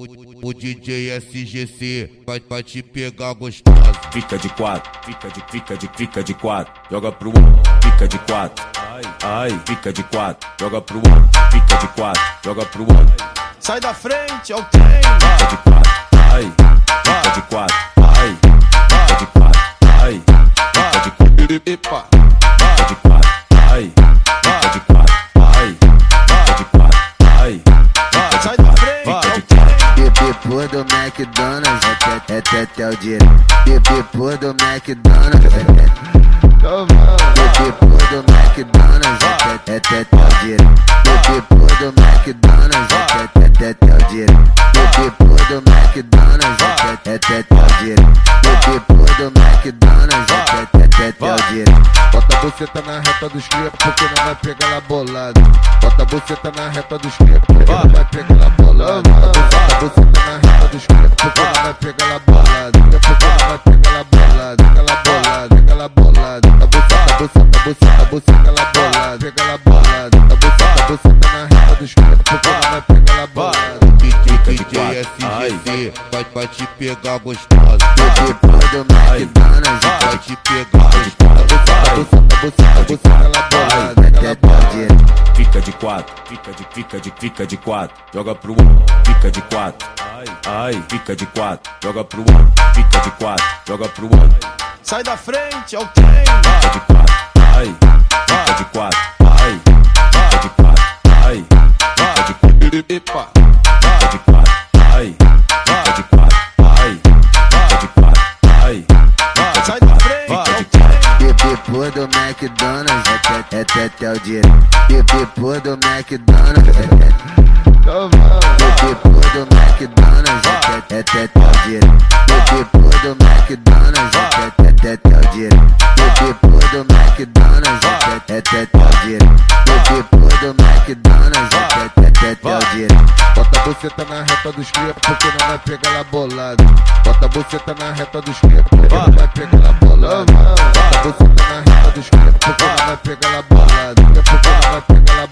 O, o DJ SGC vai, vai te pegar gostosa. Fica de quatro, fica de, fica de, fica de quatro, joga pro um, fica de quatro. Ai, ai, fica de quatro, joga pro um, fica de quatro, joga pro um. Sai da frente, é o trem. Fica de quatro, ai, fica de quatro, ai, fica de quatro, ai, fica de quatro, Epa. fica de quatro, ai, do McDonald's, até, até, até o dia. Depois do McDonald's, depois do McDonald's, até, até, até o dia. Depois do McDonald's, até, até, até o dia. Depois do McDonald's, até o dia. Depois do McDonald's, o dia. Bota a buceta na reta dos cria, porque não vai pegar lá bolado. Bota a buceta na reta dos cria, porque não vai pegar lá bolado. Bota a buceta na reta dos cria, porque não vai pegar lá bolado. Porque não vai pegar. Pega lá bolado, pega lá bolado. A buceta, a buceta, a buceta, a buceta lá bolado. Pega lá SGC vai, vai te pegar gostosa. Vai te pegar a buceta, a buceta, a buceta, a buceta lá bolado. Pega lá bolado. Fica de quatro, fica de, fica de, fica de quatro, joga pro um, fica de quatro. Ai, ai, fica de quatro, joga pro um, fica de quatro, joga pro um, Sai da frente, é o trem. fica de quatro. Ai, fica de quatro, ai, fica de quatro, ai, fica de quatro, Epa. fica de quatro, ai, fica de quatro, ai, fica de quatro, ai, fica de Sai da frente, é. Depois do McDonald's, até, até, até o dia. Depois do McDonald's, depois do McDonald's, até, até, até o dia. Depois do McDonald's, dia. Depois do McDonald's, até, até, até o dia. Bota a buceta na reta dos cria, porque não vai pegar lá bolado. Bota a buceta na reta dos cria, porque não vai pegar lá bolado. Bota a buceta na reta dos cria, porque não vai pegar lá bolado. Porque não vai pegar lá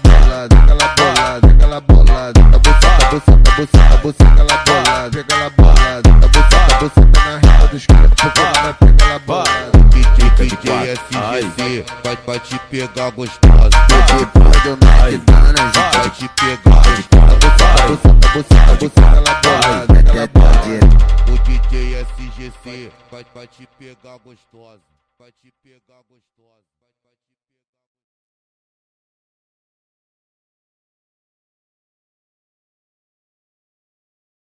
lá bolado, pega lá bolado. A buceta, a buceta, a buceta, a buceta lá bolado. Pega lá bolado. A buceta, a buceta na reta dos cria, porque não vai pegar lá bolado. DJ, DJ. SGC vai, vai te pegar gostosa. Depois do McDonald's, Vai te pegar buceta, buceta, buceta, a buceta lá bolado. Até, até o dia. O DJ SGC vai, vai te pegar gostosa. Vai te pegar gostosa.